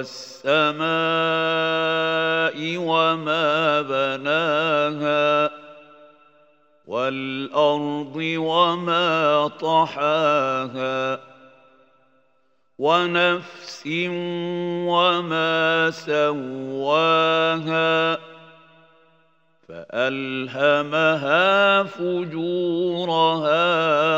والسماء وما بناها والأرض وما طحاها ونفس وما سواها فألهمها فجورها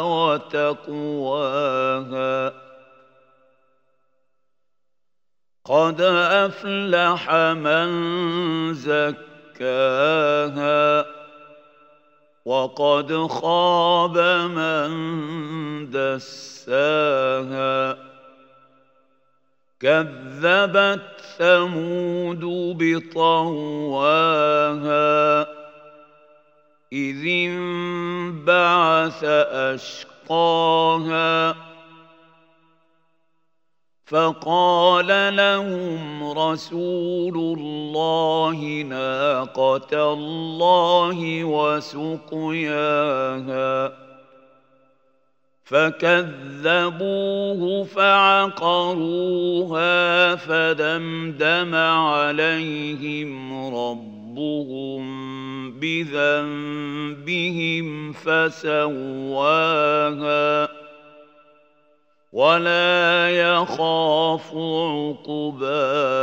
وتقواها قد افلح من زكاها وقد خاب من دساها كذبت ثمود بطواها اذ انبعث اشقاها فقال لهم رسول الله ناقة الله وسقياها. فكذبوه فعقروها فدمدم عليهم ربهم بذنبهم فسواها. ولا يخاف عقباها.